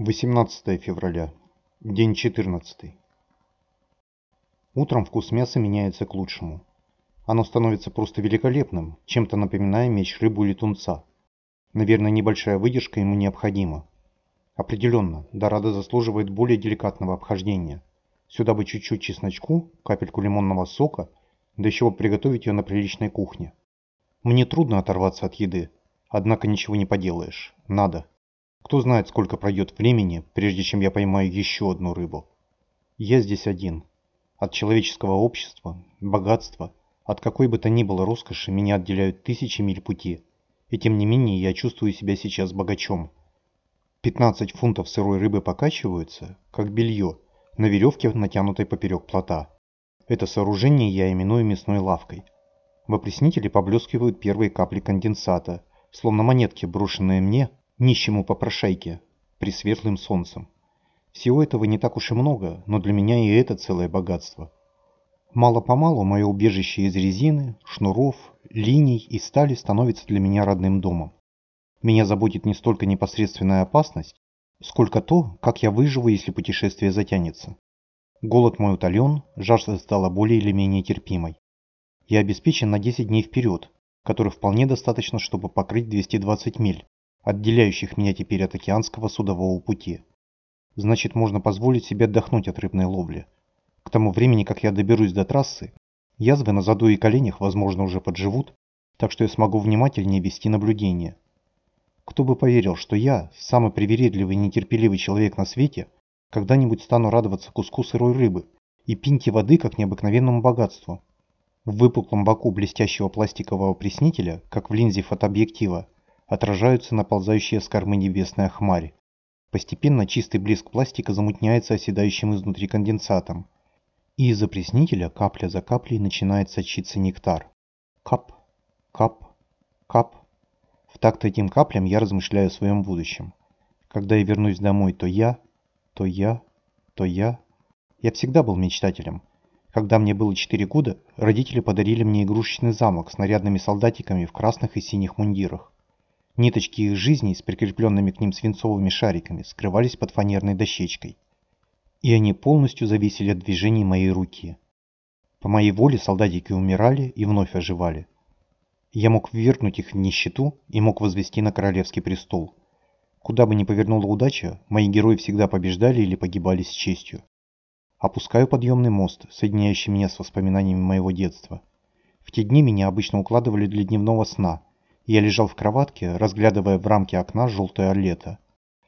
18 февраля. День 14. Утром вкус мяса меняется к лучшему. Оно становится просто великолепным, чем-то напоминая меч рыбу или тунца. Наверное, небольшая выдержка ему необходима. Определенно, Дорадо заслуживает более деликатного обхождения. Сюда бы чуть-чуть чесночку, капельку лимонного сока, да еще бы приготовить ее на приличной кухне. Мне трудно оторваться от еды, однако ничего не поделаешь, надо. Кто знает, сколько пройдет времени, прежде чем я поймаю еще одну рыбу. Я здесь один. От человеческого общества, богатства, от какой бы то ни было роскоши меня отделяют тысячи миль пути. И тем не менее я чувствую себя сейчас богачом. 15 фунтов сырой рыбы покачиваются, как белье, на веревке, натянутой поперек плота. Это сооружение я именую мясной лавкой. В опреснителе поблескивают первые капли конденсата, словно монетки, брошенные мне, нищему попрошайке, при светлым солнцем. Всего этого не так уж и много, но для меня и это целое богатство. Мало-помалу мое убежище из резины, шнуров, линий и стали становится для меня родным домом. Меня заботит не столько непосредственная опасность, сколько то, как я выживу, если путешествие затянется. Голод мой утолен, жажда стала более или менее терпимой. Я обеспечен на 10 дней вперед, которых вполне достаточно, чтобы покрыть 220 миль, отделяющих меня теперь от океанского судового пути. Значит, можно позволить себе отдохнуть от рыбной ловли. К тому времени, как я доберусь до трассы, язвы на заду и коленях, возможно, уже подживут, так что я смогу внимательнее вести наблюдение. Кто бы поверил, что я, самый привередливый и нетерпеливый человек на свете, когда-нибудь стану радоваться куску сырой рыбы и пинте воды как необыкновенному богатству. В выпуклом боку блестящего пластикового преснителя, как в линзе фотообъектива, отражаются наползающие с кормы небесная хмарь. Постепенно чистый блеск пластика замутняется оседающим изнутри конденсатом. И из опреснителя капля за каплей начинает сочиться нектар. Кап, кап, кап. В такт этим каплям я размышляю о своем будущем. Когда я вернусь домой, то я, то я, то я. Я всегда был мечтателем. Когда мне было 4 года, родители подарили мне игрушечный замок с нарядными солдатиками в красных и синих мундирах. Ниточки их жизни с прикрепленными к ним свинцовыми шариками скрывались под фанерной дощечкой. И они полностью зависели от движений моей руки. По моей воле солдатики умирали и вновь оживали. Я мог ввергнуть их в нищету и мог возвести на королевский престол. Куда бы ни повернула удача, мои герои всегда побеждали или погибали с честью. Опускаю подъемный мост, соединяющий меня с воспоминаниями моего детства. В те дни меня обычно укладывали для дневного сна – я лежал в кроватке, разглядывая в рамке окна желтое лето.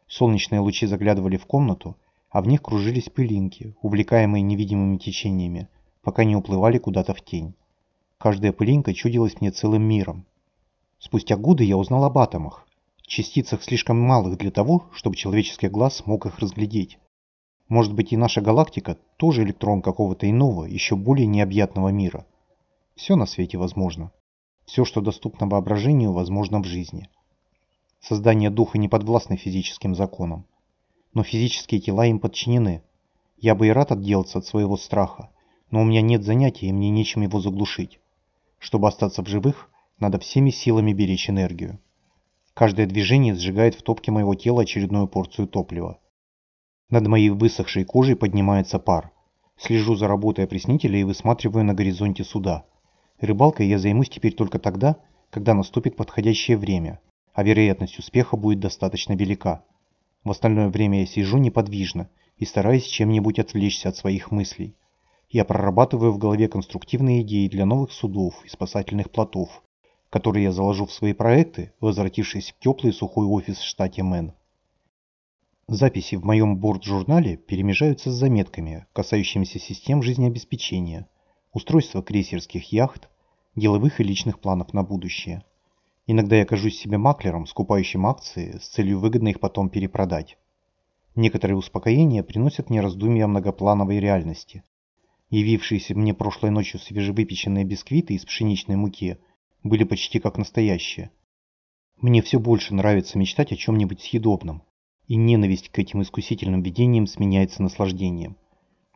Солнечные лучи заглядывали в комнату, а в них кружились пылинки, увлекаемые невидимыми течениями, пока не уплывали куда-то в тень. Каждая пылинка чудилась мне целым миром. Спустя годы я узнал об атомах, частицах слишком малых для того, чтобы человеческий глаз мог их разглядеть. Может быть и наша галактика тоже электрон какого-то иного, еще более необъятного мира. Все на свете возможно. Все, что доступно воображению, возможно в жизни. Создание духа не подвластно физическим законам. Но физические тела им подчинены. Я бы и рад отделаться от своего страха, но у меня нет занятия и мне нечем его заглушить. Чтобы остаться в живых, надо всеми силами беречь энергию. Каждое движение сжигает в топке моего тела очередную порцию топлива. Над моей высохшей кожей поднимается пар. Слежу за работой опреснителя и высматриваю на горизонте суда. Рыбалкой я займусь теперь только тогда, когда наступит подходящее время, а вероятность успеха будет достаточно велика. В остальное время я сижу неподвижно и стараюсь чем-нибудь отвлечься от своих мыслей. Я прорабатываю в голове конструктивные идеи для новых судов и спасательных плотов, которые я заложу в свои проекты, возвратившись в теплый сухой офис в штате Мэн. Записи в моем борт-журнале перемежаются с заметками, касающимися систем жизнеобеспечения – устройство крейсерских яхт, деловых и личных планов на будущее. Иногда я кажусь себе маклером, скупающим акции с целью выгодно их потом перепродать. Некоторые успокоения приносят мне раздумья многоплановой реальности. Явившиеся мне прошлой ночью свежевыпеченные бисквиты из пшеничной муки были почти как настоящие. Мне все больше нравится мечтать о чем-нибудь съедобном, и ненависть к этим искусительным видениям сменяется наслаждением.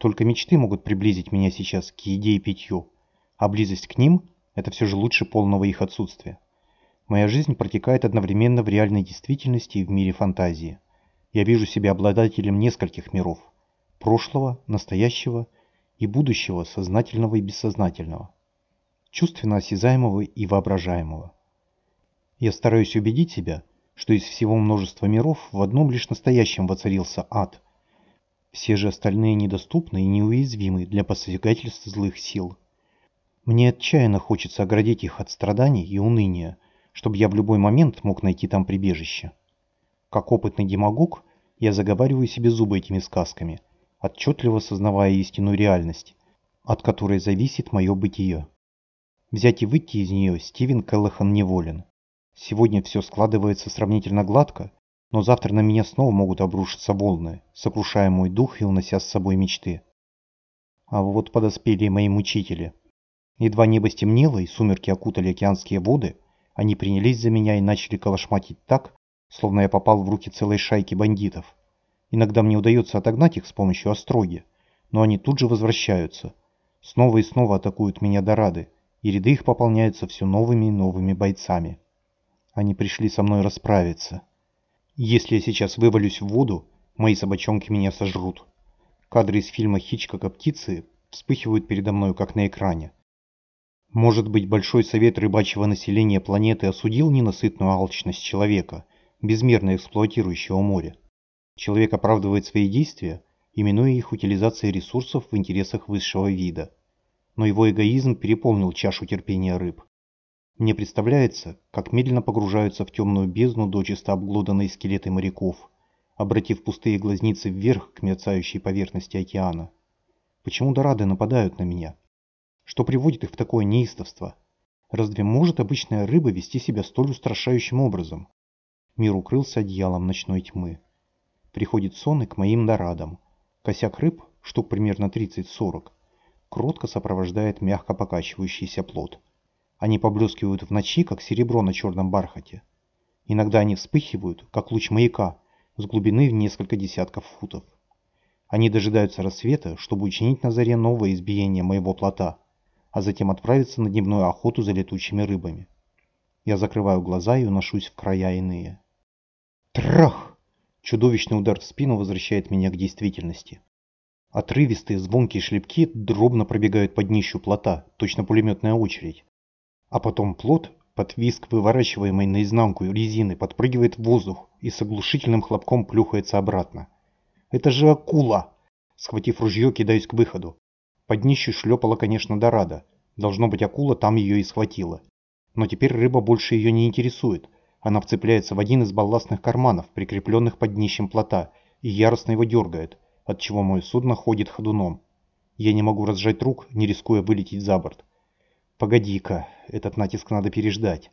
Только мечты могут приблизить меня сейчас к еде и питью, а близость к ним – это все же лучше полного их отсутствия. Моя жизнь протекает одновременно в реальной действительности и в мире фантазии. Я вижу себя обладателем нескольких миров. Прошлого, настоящего и будущего сознательного и бессознательного. Чувственно осязаемого и воображаемого. Я стараюсь убедить себя, что из всего множества миров в одном лишь настоящем воцарился ад. Все же остальные недоступны и неуязвимы для посягательств злых сил. Мне отчаянно хочется оградить их от страданий и уныния, чтобы я в любой момент мог найти там прибежище. Как опытный демагог, я заговариваю себе зубы этими сказками, отчетливо сознавая истинную реальность, от которой зависит мое бытие. Взять и выйти из нее Стивен Келлахан неволен. Сегодня все складывается сравнительно гладко, но завтра на меня снова могут обрушиться волны, сокрушая мой дух и унося с собой мечты. А вот подоспели мои мучители. Едва небо стемнело и сумерки окутали океанские воды, они принялись за меня и начали калашматить так, словно я попал в руки целой шайки бандитов. Иногда мне удается отогнать их с помощью остроги, но они тут же возвращаются. Снова и снова атакуют меня до рады, и ряды их пополняются все новыми и новыми бойцами. Они пришли со мной расправиться. Если я сейчас вывалюсь в воду, мои собачонки меня сожрут. Кадры из фильма Хичкока «Птицы» вспыхивают передо мной, как на экране. Может быть, Большой Совет рыбачьего населения планеты осудил ненасытную алчность человека, безмерно эксплуатирующего море. Человек оправдывает свои действия, именуя их утилизацией ресурсов в интересах высшего вида. Но его эгоизм переполнил чашу терпения рыб. Мне представляется, как медленно погружаются в темную бездну дочисто обглоданные скелеты моряков, обратив пустые глазницы вверх к мерцающей поверхности океана. Почему дорады нападают на меня? Что приводит их в такое неистовство? Разве может обычная рыба вести себя столь устрашающим образом? Мир укрылся одеялом ночной тьмы. Приходит сон и к моим дорадам. Косяк рыб, штук примерно 30-40, кротко сопровождает мягко покачивающийся плод. Они поблескивают в ночи, как серебро на черном бархате. Иногда они вспыхивают, как луч маяка, с глубины в несколько десятков футов. Они дожидаются рассвета, чтобы учинить на заре новое избиение моего плота, а затем отправиться на дневную охоту за летучими рыбами. Я закрываю глаза и уношусь в края иные. Трах! Чудовищный удар в спину возвращает меня к действительности. Отрывистые звонкие шлепки дробно пробегают под днищу плота, точно пулеметная очередь. А потом плот, под виск выворачиваемой наизнанку резины, подпрыгивает в воздух и с оглушительным хлопком плюхается обратно. «Это же акула!» Схватив ружье, кидаюсь к выходу. Под днищу шлепала, конечно, Дорада. Должно быть, акула там ее и схватила. Но теперь рыба больше ее не интересует. Она вцепляется в один из балластных карманов, прикрепленных под днищем плота, и яростно его дергает, отчего мое судно ходит ходуном. Я не могу разжать рук, не рискуя вылететь за борт. Погоди-ка, этот натиск надо переждать.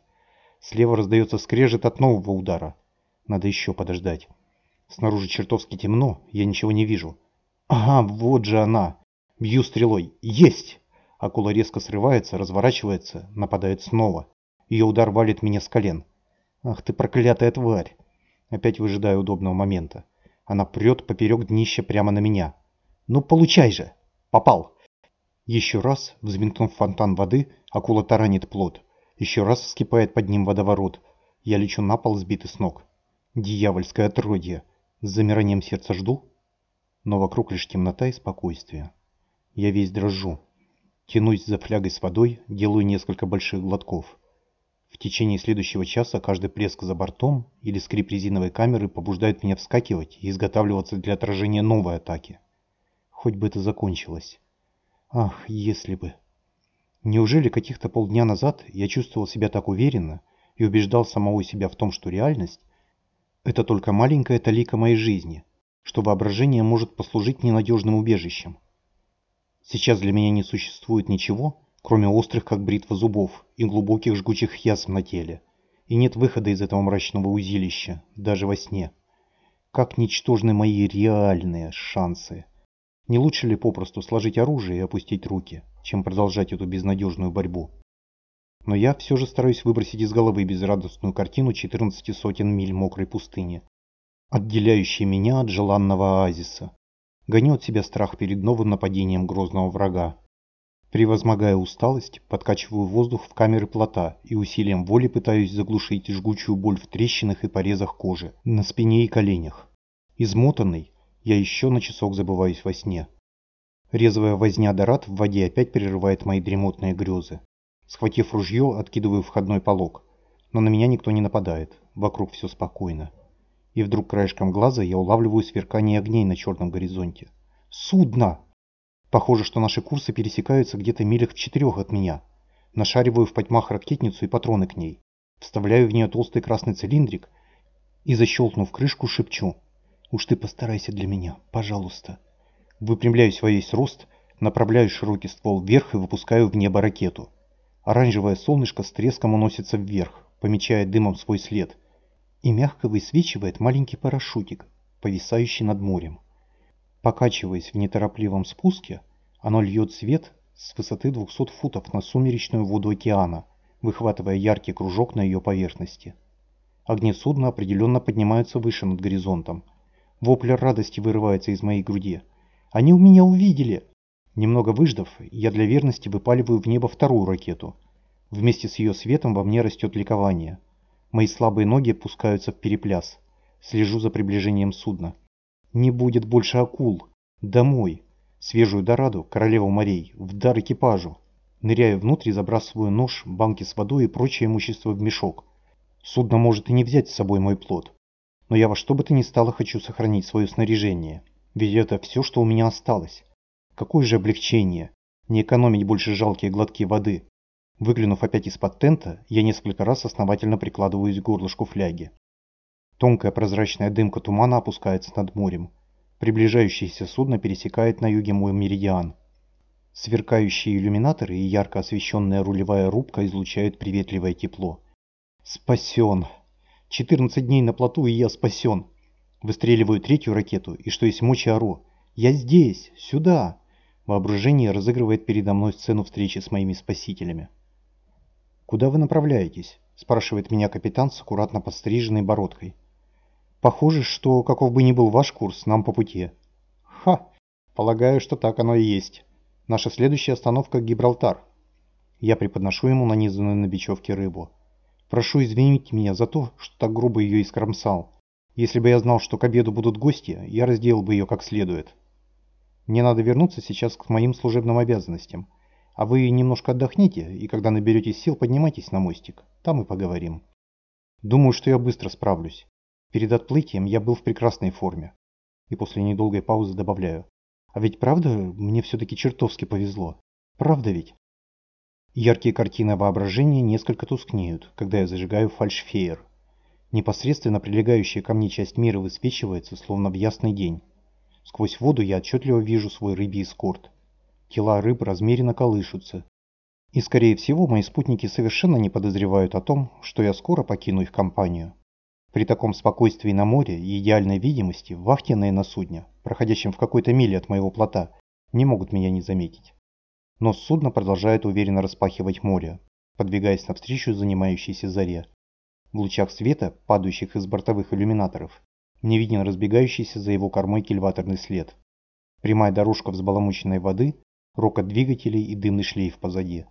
Слева раздается скрежет от нового удара. Надо еще подождать. Снаружи чертовски темно, я ничего не вижу. Ага, вот же она. Бью стрелой. Есть! Акула резко срывается, разворачивается, нападает снова. Ее удар валит меня с колен. Ах ты проклятая тварь! Опять выжидаю удобного момента. Она прет поперек днища прямо на меня. Ну получай же! Попал! Еще раз, взметнув фонтан воды, акула таранит плод. Еще раз вскипает под ним водоворот. Я лечу на пол, сбитый с ног. Дьявольское отродье. С замиранием сердца жду. Но вокруг лишь темнота и спокойствие. Я весь дрожу. Тянусь за флягой с водой, делаю несколько больших глотков. В течение следующего часа каждый плеск за бортом или скрип резиновой камеры побуждает меня вскакивать и изготавливаться для отражения новой атаки. Хоть бы это закончилось. Ах, если бы. Неужели каких-то полдня назад я чувствовал себя так уверенно и убеждал самого себя в том, что реальность – это только маленькая талика моей жизни, что воображение может послужить ненадежным убежищем. Сейчас для меня не существует ничего, кроме острых, как бритва зубов, и глубоких жгучих язв на теле, и нет выхода из этого мрачного узилища, даже во сне. Как ничтожны мои реальные шансы. Не лучше ли попросту сложить оружие и опустить руки, чем продолжать эту безнадежную борьбу? Но я все же стараюсь выбросить из головы безрадостную картину 14 сотен миль мокрой пустыни, отделяющей меня от желанного оазиса. Гоню от себя страх перед новым нападением грозного врага. Превозмогая усталость, подкачиваю воздух в камеры плота и усилием воли пытаюсь заглушить жгучую боль в трещинах и порезах кожи, на спине и коленях. Измотанный, я еще на часок забываюсь во сне. Резвая возня Дорат в воде опять прерывает мои дремотные грезы. Схватив ружье, откидываю входной полог. Но на меня никто не нападает, вокруг все спокойно. И вдруг краешком глаза я улавливаю сверкание огней на черном горизонте. Судно! Похоже, что наши курсы пересекаются где-то милях в четырех от меня. Нашариваю в потьмах ракетницу и патроны к ней. Вставляю в нее толстый красный цилиндрик и, защелкнув крышку, шепчу. «Уж ты постарайся для меня, пожалуйста». Выпрямляюсь во весь рост, направляю широкий ствол вверх и выпускаю в небо ракету. Оранжевое солнышко с треском уносится вверх, помечая дымом свой след, и мягко высвечивает маленький парашютик, повисающий над морем. Покачиваясь в неторопливом спуске, оно льет свет с высоты 200 футов на сумеречную воду океана, выхватывая яркий кружок на ее поверхности. Огни судна определенно поднимаются выше над горизонтом. Вопль радости вырывается из моей груди. «Они у меня увидели!» Немного выждав, я для верности выпаливаю в небо вторую ракету. Вместе с ее светом во мне растет ликование. Мои слабые ноги пускаются в перепляс. Слежу за приближением судна. Не будет больше акул. Домой. Свежую дораду, королеву морей, в дар экипажу. Ныряю внутрь забрасываю нож, банки с водой и прочее имущество в мешок. Судно может и не взять с собой мой плод. Но я во что бы то ни стало хочу сохранить свое снаряжение. Ведь это все, что у меня осталось. Какое же облегчение. Не экономить больше жалкие глотки воды. Выглянув опять из-под тента, я несколько раз основательно прикладываюсь к горлышку фляги. Тонкая прозрачная дымка тумана опускается над морем. Приближающееся судно пересекает на юге мой меридиан. Сверкающие иллюминаторы и ярко освещенная рулевая рубка излучают приветливое тепло. Спасен! 14 дней на плоту, и я спасен! Выстреливаю третью ракету, и что есть мочи ору. «Я здесь! Сюда!» Воображение разыгрывает передо мной сцену встречи с моими спасителями. «Куда вы направляетесь?» – спрашивает меня капитан с аккуратно подстриженной бородкой. «Похоже, что, каков бы ни был ваш курс, нам по пути». «Ха! Полагаю, что так оно и есть. Наша следующая остановка – Гибралтар». Я преподношу ему нанизанную на бечевке рыбу. «Прошу извинить меня за то, что так грубо ее искромсал. Если бы я знал, что к обеду будут гости, я разделал бы ее как следует». «Мне надо вернуться сейчас к моим служебным обязанностям». А вы немножко отдохните, и когда наберетесь сил, поднимайтесь на мостик. Там и поговорим. Думаю, что я быстро справлюсь. Перед отплытием я был в прекрасной форме. И после недолгой паузы добавляю. А ведь правда, мне все-таки чертовски повезло. Правда ведь? Яркие картины воображения несколько тускнеют, когда я зажигаю фальшфеер. Непосредственно прилегающая ко мне часть мира высвечивается, словно в ясный день. Сквозь воду я отчетливо вижу свой рыбий эскорт – Тела рыб размеренно колышутся. И, скорее всего, мои спутники совершенно не подозревают о том, что я скоро покину их компанию. При таком спокойствии на море и идеальной видимости вахтенные на судне, проходящем в какой-то миле от моего плота, не могут меня не заметить. Но судно продолжает уверенно распахивать море, подвигаясь навстречу занимающейся заре. В лучах света, падающих из бортовых иллюминаторов, не виден разбегающийся за его кормой кильваторный след. Прямая дорожка взбаламученной воды рокот двигателей и дымный шлейф позади.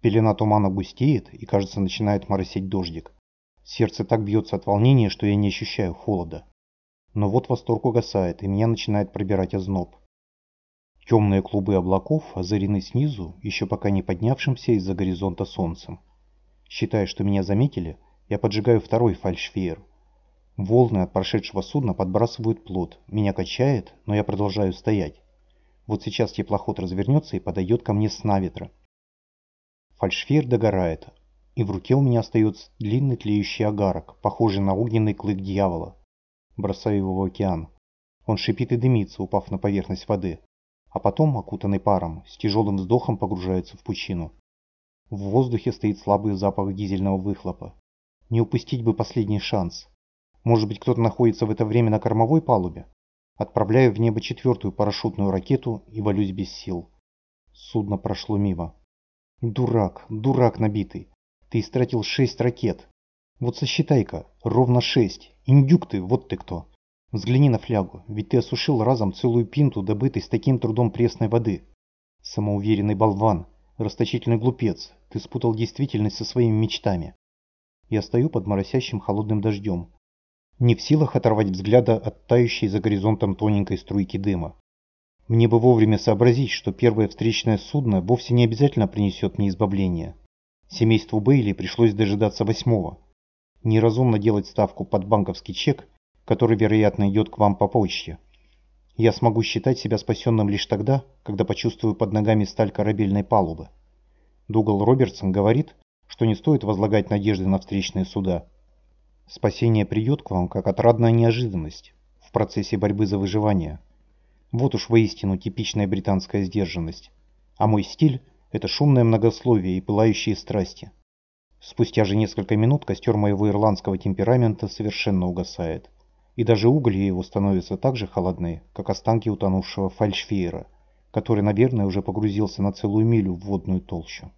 Пелена тумана густеет и, кажется, начинает моросить дождик. Сердце так бьется от волнения, что я не ощущаю холода. Но вот восторг угасает, и меня начинает пробирать озноб. Темные клубы облаков озарены снизу, еще пока не поднявшимся из-за горизонта солнцем. Считая, что меня заметили, я поджигаю второй фальшфеер. Волны от прошедшего судна подбрасывают плот, меня качает, но я продолжаю стоять. Вот сейчас теплоход развернется и подойдет ко мне с наветра. Фальшфейр догорает, и в руке у меня остается длинный тлеющий агарок, похожий на огненный клык дьявола. Бросаю его в океан. Он шипит и дымится, упав на поверхность воды, а потом, окутанный паром, с тяжелым вздохом погружается в пучину. В воздухе стоит слабый запах дизельного выхлопа. Не упустить бы последний шанс. Может быть, кто-то находится в это время на кормовой палубе? Отправляю в небо четвертую парашютную ракету и валюсь без сил. Судно прошло мимо. Дурак, дурак набитый. Ты истратил шесть ракет. Вот сосчитай-ка, ровно шесть. Индюк ты, вот ты кто. Взгляни на флягу, ведь ты осушил разом целую пинту, добытой с таким трудом пресной воды. Самоуверенный болван, расточительный глупец, ты спутал действительность со своими мечтами. Я стою под моросящим холодным дождем. не в силах оторвать взгляда от тающей за горизонтом тоненькой струйки дыма. Мне бы вовремя сообразить, что первое встречное судно вовсе не обязательно принесет мне избавление. Семейству Бейли пришлось дожидаться восьмого. Неразумно делать ставку под банковский чек, который, вероятно, идет к вам по почте. Я смогу считать себя спасенным лишь тогда, когда почувствую под ногами сталь корабельной палубы. Дугал Робертсон говорит, что не стоит возлагать надежды на встречные суда. Спасение придет к вам, как отрадная неожиданность в процессе борьбы за выживание. Вот уж воистину типичная британская сдержанность. А мой стиль – это шумное многословие и пылающие страсти. Спустя же несколько минут костер моего ирландского темперамента совершенно угасает и даже уголья его становятся так же холодны, как останки утонувшего фальшфейера, который, наверное, уже погрузился на целую милю в водную толщу.